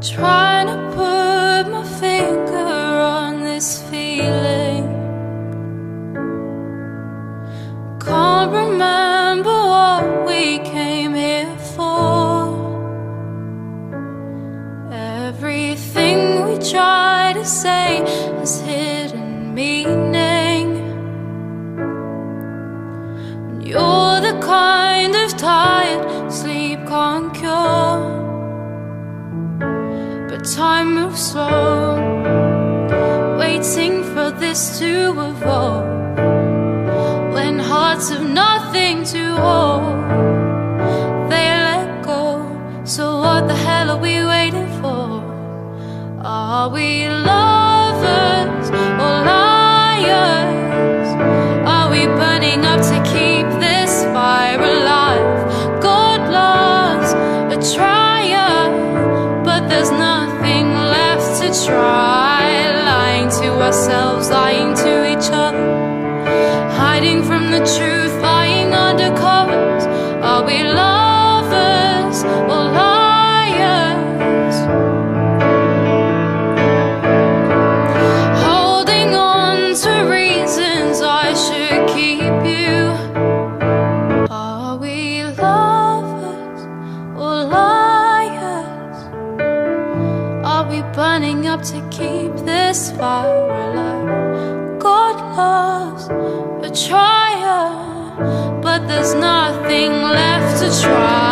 trying to slow, waiting for this to evolve. When hearts have nothing to hold, they let go. So, what the hell are we waiting for? Are we lovers ourselves, lying to each other, hiding from the truth, lying under covers. Are we lovers or liars? Holding on to reasons I should keep you. Are we lovers we burning up to keep this fire alive? God loves a trier, but there's nothing left to try.